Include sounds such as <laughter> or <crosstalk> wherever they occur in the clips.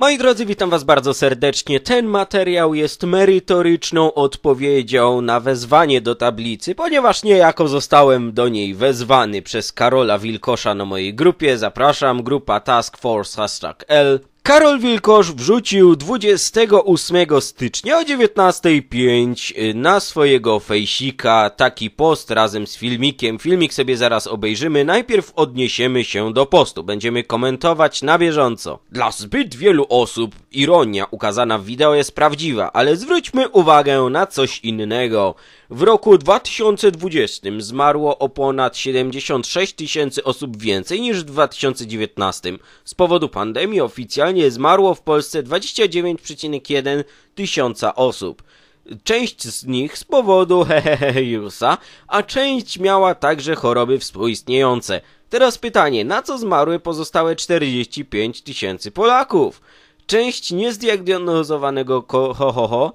Moi drodzy, witam was bardzo serdecznie. Ten materiał jest merytoryczną odpowiedzią na wezwanie do tablicy, ponieważ niejako zostałem do niej wezwany przez Karola Wilkosza na mojej grupie. Zapraszam, grupa Task Force hashtag L. Karol Wilkosz wrzucił 28 stycznia o 19.05 na swojego fejsika taki post razem z filmikiem. Filmik sobie zaraz obejrzymy. Najpierw odniesiemy się do postu. Będziemy komentować na bieżąco. Dla zbyt wielu osób ironia ukazana w wideo jest prawdziwa, ale zwróćmy uwagę na coś innego. W roku 2020 zmarło o ponad 76 tysięcy osób więcej niż w 2019. Z powodu pandemii oficjalnie zmarło w Polsce 29,1 tysiąca osób. Część z nich z powodu <laughs> hehehejusa, a część miała także choroby współistniejące. Teraz pytanie, na co zmarły pozostałe 45 tysięcy Polaków? Część niezdiagnozowanego ho, ho, ho,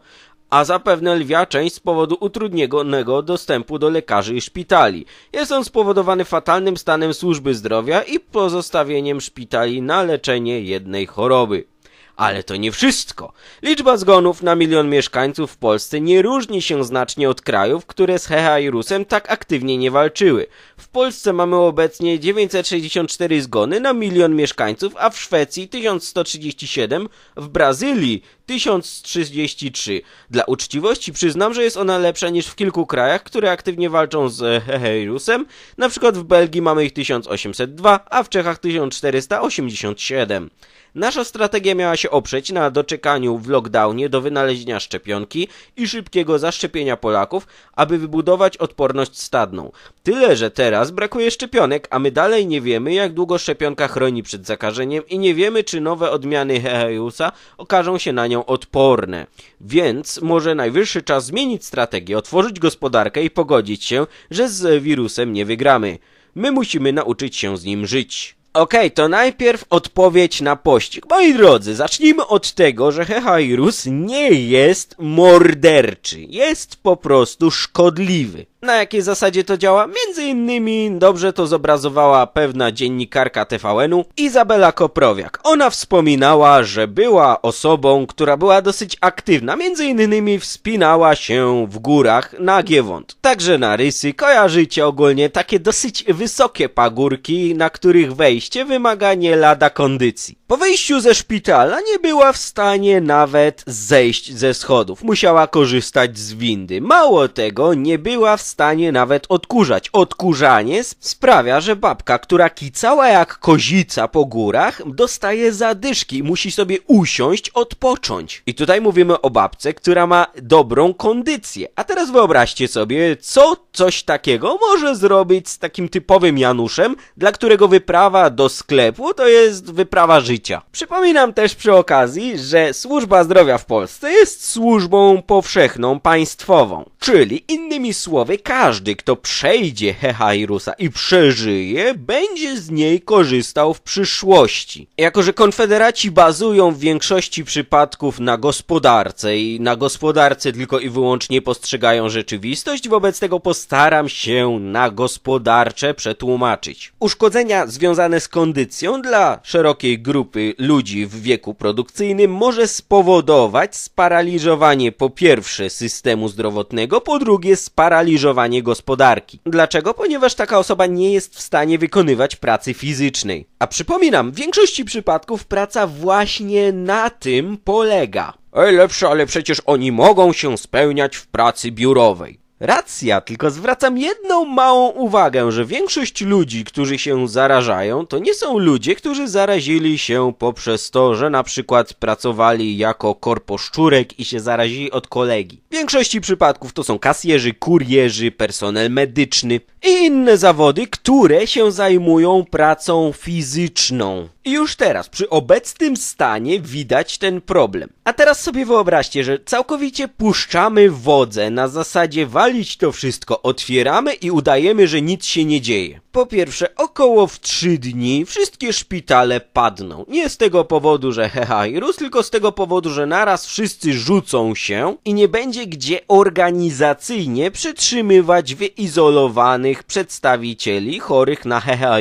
a zapewne lwia część z powodu utrudnionego dostępu do lekarzy i szpitali. Jest on spowodowany fatalnym stanem służby zdrowia i pozostawieniem szpitali na leczenie jednej choroby. Ale to nie wszystko. Liczba zgonów na milion mieszkańców w Polsce nie różni się znacznie od krajów, które z HHI-rusem tak aktywnie nie walczyły. W Polsce mamy obecnie 964 zgony na milion mieszkańców, a w Szwecji 1137, w Brazylii 1033. Dla uczciwości przyznam, że jest ona lepsza niż w kilku krajach, które aktywnie walczą z HHI-rusem. Na przykład w Belgii mamy ich 1802, a w Czechach 1487. Nasza strategia miała się oprzeć na doczekaniu w lockdownie do wynalezienia szczepionki i szybkiego zaszczepienia Polaków, aby wybudować odporność stadną. Tyle, że teraz brakuje szczepionek, a my dalej nie wiemy, jak długo szczepionka chroni przed zakażeniem i nie wiemy, czy nowe odmiany Heheusa okażą się na nią odporne. Więc może najwyższy czas zmienić strategię, otworzyć gospodarkę i pogodzić się, że z wirusem nie wygramy. My musimy nauczyć się z nim żyć. Okej, to najpierw odpowiedź na pościg. Moi drodzy, zacznijmy od tego, że Hehairus nie jest morderczy. Jest po prostu szkodliwy. Na jakiej zasadzie to działa? Między innymi dobrze to zobrazowała pewna dziennikarka TVN-u Izabela Koprowiak. Ona wspominała, że była osobą, która była dosyć aktywna. Między innymi wspinała się w górach na Giewont. Także na rysy kojarzycie ogólnie takie dosyć wysokie pagórki, na których wejście wymaga nie lada kondycji. Po wyjściu ze szpitala nie była w stanie nawet zejść ze schodów. Musiała korzystać z windy. Mało tego, nie była w nawet odkurzać. Odkurzanie sprawia, że babka, która kicała jak kozica po górach, dostaje zadyszki musi sobie usiąść, odpocząć. I tutaj mówimy o babce, która ma dobrą kondycję. A teraz wyobraźcie sobie, co coś takiego może zrobić z takim typowym Januszem, dla którego wyprawa do sklepu to jest wyprawa życia. Przypominam też przy okazji, że służba zdrowia w Polsce jest służbą powszechną państwową. Czyli innymi słowy, każdy, kto przejdzie Hehairusa i przeżyje, będzie z niej korzystał w przyszłości. Jako, że konfederaci bazują w większości przypadków na gospodarce i na gospodarce tylko i wyłącznie postrzegają rzeczywistość, wobec tego postaram się na gospodarcze przetłumaczyć. Uszkodzenia związane z kondycją dla szerokiej grupy ludzi w wieku produkcyjnym może spowodować sparaliżowanie po pierwsze systemu zdrowotnego, po drugie sparaliżowanie gospodarki. Dlaczego? Ponieważ taka osoba nie jest w stanie wykonywać pracy fizycznej. A przypominam, w większości przypadków praca właśnie na tym polega. Ej, lepsze, ale przecież oni mogą się spełniać w pracy biurowej. Racja, tylko zwracam jedną małą uwagę, że większość ludzi, którzy się zarażają, to nie są ludzie, którzy zarazili się poprzez to, że na przykład pracowali jako korposzczurek i się zarazili od kolegi. W większości przypadków to są kasjerzy, kurierzy, personel medyczny i inne zawody, które się zajmują pracą fizyczną. I już teraz, przy obecnym stanie, widać ten problem. A teraz sobie wyobraźcie, że całkowicie puszczamy wodze na zasadzie walić to wszystko, otwieramy i udajemy, że nic się nie dzieje. Po pierwsze, około w trzy dni wszystkie szpitale padną. Nie z tego powodu, że heha tylko z tego powodu, że naraz wszyscy rzucą się i nie będzie gdzie organizacyjnie przytrzymywać wyizolowanych przedstawicieli chorych na heha.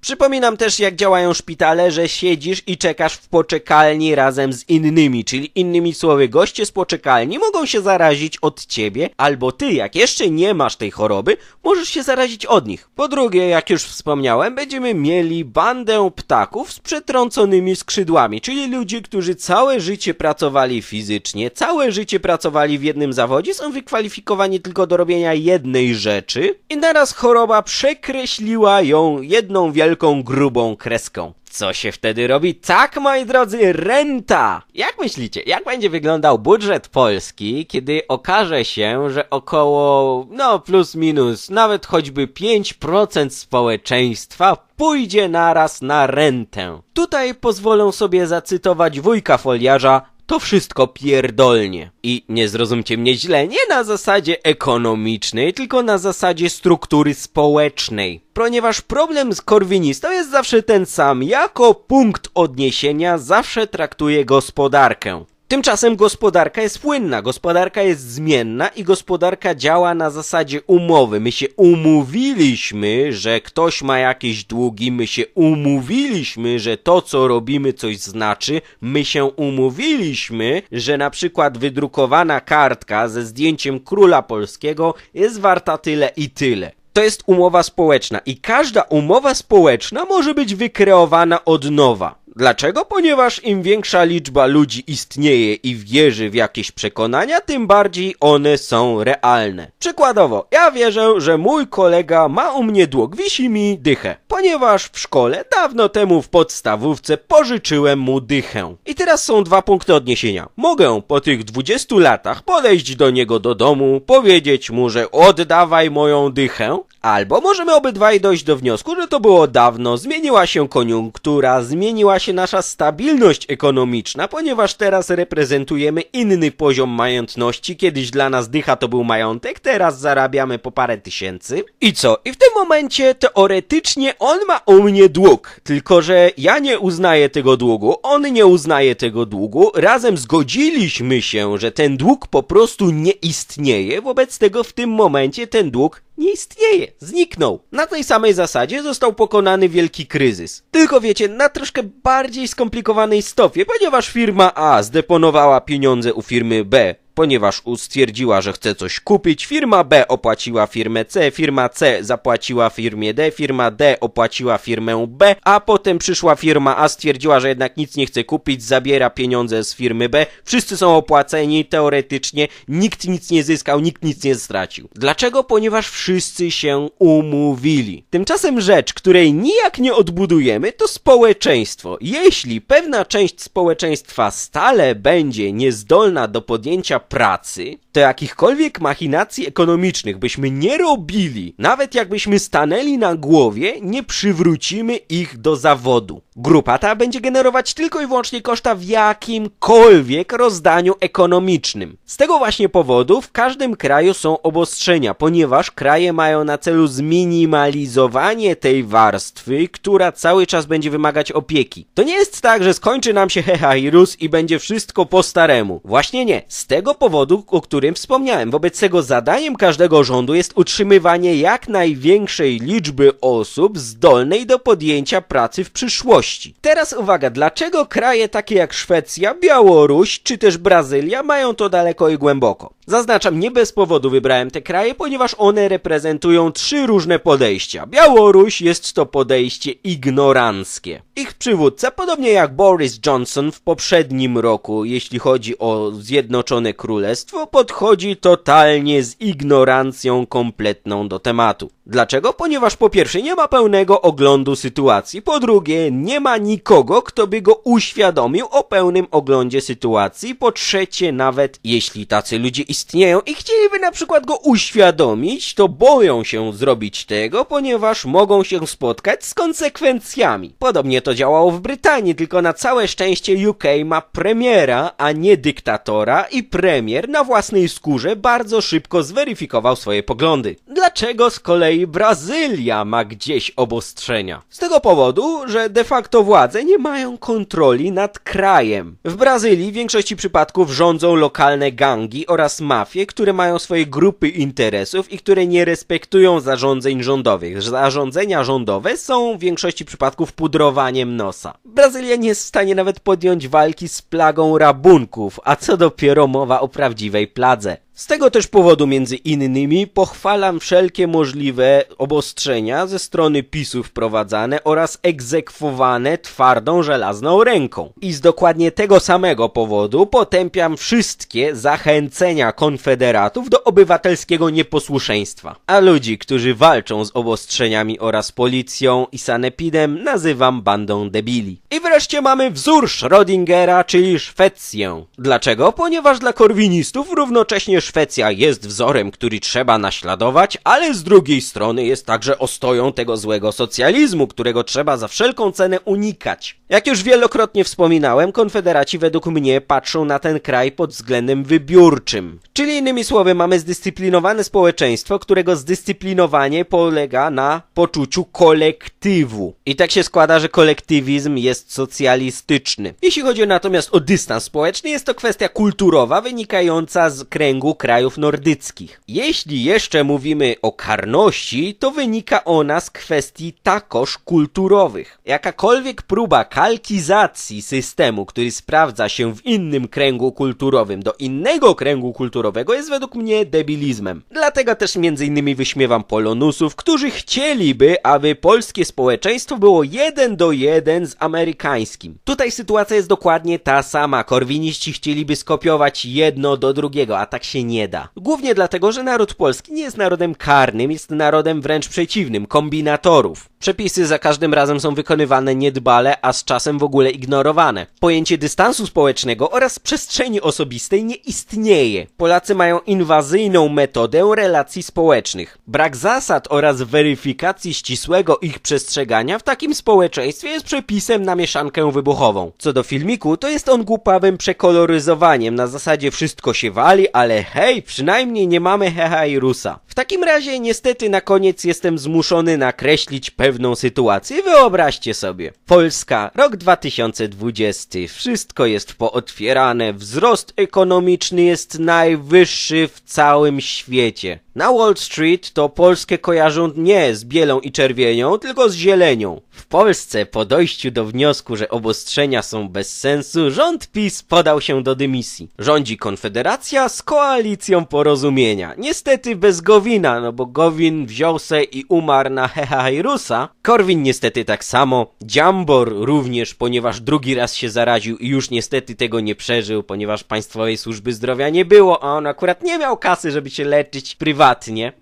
Przypominam też, jak działają szpitale talerze siedzisz i czekasz w poczekalni razem z innymi, czyli innymi słowy, goście z poczekalni mogą się zarazić od ciebie, albo ty, jak jeszcze nie masz tej choroby, możesz się zarazić od nich. Po drugie, jak już wspomniałem, będziemy mieli bandę ptaków z przetrąconymi skrzydłami, czyli ludzi, którzy całe życie pracowali fizycznie, całe życie pracowali w jednym zawodzie, są wykwalifikowani tylko do robienia jednej rzeczy i naraz choroba przekreśliła ją jedną wielką, grubą kreską. Co się wtedy robi? Tak, moi drodzy, renta! Jak myślicie, jak będzie wyglądał budżet Polski, kiedy okaże się, że około, no plus minus, nawet choćby 5% społeczeństwa pójdzie naraz na rentę? Tutaj pozwolę sobie zacytować wujka foliarza, to wszystko pierdolnie. I nie zrozumcie mnie źle, nie na zasadzie ekonomicznej, tylko na zasadzie struktury społecznej. Ponieważ problem z korwinistą jest zawsze ten sam, jako punkt odniesienia zawsze traktuje gospodarkę. Tymczasem gospodarka jest płynna, gospodarka jest zmienna i gospodarka działa na zasadzie umowy. My się umówiliśmy, że ktoś ma jakieś długi, my się umówiliśmy, że to co robimy coś znaczy, my się umówiliśmy, że na przykład wydrukowana kartka ze zdjęciem króla polskiego jest warta tyle i tyle. To jest umowa społeczna i każda umowa społeczna może być wykreowana od nowa. Dlaczego? Ponieważ im większa liczba ludzi istnieje i wierzy w jakieś przekonania, tym bardziej one są realne. Przykładowo, ja wierzę, że mój kolega ma u mnie dług, wisi mi dychę, ponieważ w szkole dawno temu w podstawówce pożyczyłem mu dychę. I teraz są dwa punkty odniesienia. Mogę po tych 20 latach podejść do niego do domu, powiedzieć mu, że oddawaj moją dychę, albo możemy obydwaj dojść do wniosku, że to było dawno, zmieniła się koniunktura, zmieniła się nasza stabilność ekonomiczna, ponieważ teraz reprezentujemy inny poziom majątności. Kiedyś dla nas dycha to był majątek, teraz zarabiamy po parę tysięcy. I co? I w tym momencie teoretycznie on ma u mnie dług, tylko że ja nie uznaję tego długu, on nie uznaje tego długu, razem zgodziliśmy się, że ten dług po prostu nie istnieje, wobec tego w tym momencie ten dług nie istnieje, zniknął. Na tej samej zasadzie został pokonany wielki kryzys. Tylko wiecie, na troszkę bardziej skomplikowanej stopie, ponieważ firma A zdeponowała pieniądze u firmy B, ponieważ U stwierdziła, że chce coś kupić, firma B opłaciła firmę C, firma C zapłaciła firmie D, firma D opłaciła firmę B, a potem przyszła firma A, stwierdziła, że jednak nic nie chce kupić, zabiera pieniądze z firmy B, wszyscy są opłaceni, teoretycznie nikt nic nie zyskał, nikt nic nie stracił. Dlaczego? Ponieważ wszyscy się umówili. Tymczasem rzecz, której nijak nie odbudujemy, to społeczeństwo. Jeśli pewna część społeczeństwa stale będzie niezdolna do podjęcia pracy, to jakichkolwiek machinacji ekonomicznych byśmy nie robili, nawet jakbyśmy stanęli na głowie, nie przywrócimy ich do zawodu. Grupa ta będzie generować tylko i wyłącznie koszta w jakimkolwiek rozdaniu ekonomicznym. Z tego właśnie powodu w każdym kraju są obostrzenia, ponieważ kraje mają na celu zminimalizowanie tej warstwy, która cały czas będzie wymagać opieki. To nie jest tak, że skończy nam się hehahirus i będzie wszystko po staremu. Właśnie nie. Z tego powodu, o którym wspomniałem. Wobec tego zadaniem każdego rządu jest utrzymywanie jak największej liczby osób zdolnej do podjęcia pracy w przyszłości. Teraz uwaga, dlaczego kraje takie jak Szwecja, Białoruś czy też Brazylia mają to daleko i głęboko? Zaznaczam, nie bez powodu wybrałem te kraje, ponieważ one reprezentują trzy różne podejścia. Białoruś jest to podejście ignoranckie. Ich przywódca, podobnie jak Boris Johnson w poprzednim roku, jeśli chodzi o Zjednoczone Królestwo, podchodzi totalnie z ignorancją kompletną do tematu. Dlaczego? Ponieważ po pierwsze nie ma pełnego oglądu sytuacji, po drugie nie ma nikogo, kto by go uświadomił o pełnym oglądzie sytuacji, po trzecie nawet jeśli tacy ludzie istnieją i chcieliby na przykład go uświadomić, to boją się zrobić tego, ponieważ mogą się spotkać z konsekwencjami. Podobnie to działało w Brytanii, tylko na całe szczęście UK ma premiera, a nie dyktatora i premier na własnej skórze bardzo szybko zweryfikował swoje poglądy. Dlaczego z kolei Brazylia ma gdzieś obostrzenia? Z tego powodu, że de facto facto władze nie mają kontroli nad krajem. W Brazylii w większości przypadków rządzą lokalne gangi oraz mafie, które mają swoje grupy interesów i które nie respektują zarządzeń rządowych. Zarządzenia rządowe są w większości przypadków pudrowaniem nosa. Brazylia nie jest w stanie nawet podjąć walki z plagą rabunków, a co dopiero mowa o prawdziwej pladze. Z tego też powodu między innymi pochwalam wszelkie możliwe obostrzenia ze strony PiSu wprowadzane oraz egzekwowane twardą żelazną ręką. I z dokładnie tego samego powodu potępiam wszystkie zachęcenia konfederatów do obywatelskiego nieposłuszeństwa. A ludzi, którzy walczą z obostrzeniami oraz policją i sanepidem nazywam bandą debili. I wreszcie mamy wzór Schrödingera, czyli Szwecję. Dlaczego? Ponieważ dla korwinistów równocześnie Szwecja jest wzorem, który trzeba naśladować, ale z drugiej strony jest także ostoją tego złego socjalizmu, którego trzeba za wszelką cenę unikać. Jak już wielokrotnie wspominałem, konfederaci według mnie patrzą na ten kraj pod względem wybiórczym. Czyli innymi słowy, mamy zdyscyplinowane społeczeństwo, którego zdyscyplinowanie polega na poczuciu kolektywu. I tak się składa, że kolektywizm jest socjalistyczny. Jeśli chodzi natomiast o dystans społeczny, jest to kwestia kulturowa wynikająca z kręgu krajów nordyckich. Jeśli jeszcze mówimy o karności, to wynika ona z kwestii takoż kulturowych. Jakakolwiek próba kalkizacji systemu, który sprawdza się w innym kręgu kulturowym do innego kręgu kulturowego jest według mnie debilizmem. Dlatego też między innymi wyśmiewam polonusów, którzy chcieliby, aby polskie społeczeństwo było jeden do jeden z amerykańskim. Tutaj sytuacja jest dokładnie ta sama. Korwiniści chcieliby skopiować jedno do drugiego, a tak się nie da. Głównie dlatego, że naród polski nie jest narodem karnym, jest narodem wręcz przeciwnym, kombinatorów. Przepisy za każdym razem są wykonywane niedbale, a z czasem w ogóle ignorowane. Pojęcie dystansu społecznego oraz przestrzeni osobistej nie istnieje. Polacy mają inwazyjną metodę relacji społecznych. Brak zasad oraz weryfikacji ścisłego ich przestrzegania w takim społeczeństwie jest przepisem na mieszankę wybuchową. Co do filmiku, to jest on głupawym przekoloryzowaniem. Na zasadzie wszystko się wali, ale hej, przynajmniej nie mamy heha i rusa. W takim razie niestety na koniec jestem zmuszony nakreślić pewną sytuację. Wyobraźcie sobie. Polska, rok 2020. Wszystko jest pootwierane. Wzrost ekonomiczny jest najwyższy w całym świecie. Na Wall Street to Polskę kojarzą nie z bielą i czerwienią, tylko z zielenią. W Polsce po dojściu do wniosku, że obostrzenia są bez sensu, rząd PiS podał się do dymisji. Rządzi Konfederacja z koalicją porozumienia. Niestety bez Gowina, no bo Gowin wziął se i umarł na Hehairusa. Korwin niestety tak samo. Dziambor również, ponieważ drugi raz się zaraził i już niestety tego nie przeżył, ponieważ Państwowej Służby Zdrowia nie było, a on akurat nie miał kasy, żeby się leczyć prywatnie.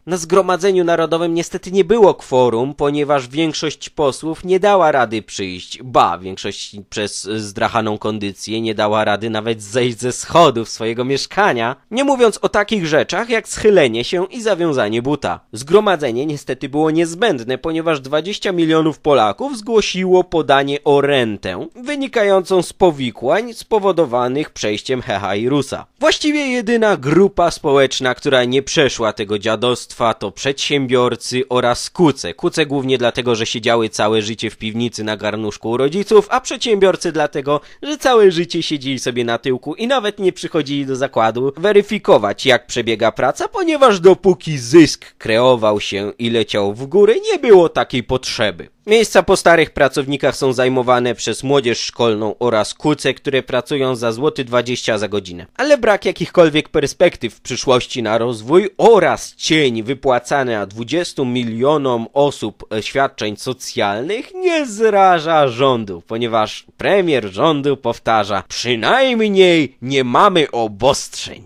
Na Zgromadzeniu Narodowym niestety nie było kworum, ponieważ większość posłów nie dała rady przyjść. Ba, większość przez zdrachaną kondycję nie dała rady nawet zejść ze schodów swojego mieszkania. Nie mówiąc o takich rzeczach jak schylenie się i zawiązanie buta. Zgromadzenie niestety było niezbędne, ponieważ 20 milionów Polaków zgłosiło podanie o rentę wynikającą z powikłań spowodowanych przejściem Hehairusa. Właściwie jedyna grupa społeczna, która nie przeszła tego dziadostwa to przedsiębiorcy oraz kuce. Kuce głównie dlatego, że siedziały całe życie w piwnicy na garnuszku u rodziców, a przedsiębiorcy dlatego, że całe życie siedzieli sobie na tyłku i nawet nie przychodzili do zakładu weryfikować jak przebiega praca, ponieważ dopóki zysk kreował się i leciał w górę, nie było takiej potrzeby. Miejsca po starych pracownikach są zajmowane przez młodzież szkolną oraz kuce, które pracują za złoty 20 za godzinę. Ale brak jakichkolwiek perspektyw w przyszłości na rozwój oraz cień wypłacany na 20 milionom osób e, świadczeń socjalnych nie zraża rządu, ponieważ premier rządu powtarza przynajmniej nie mamy obostrzeń.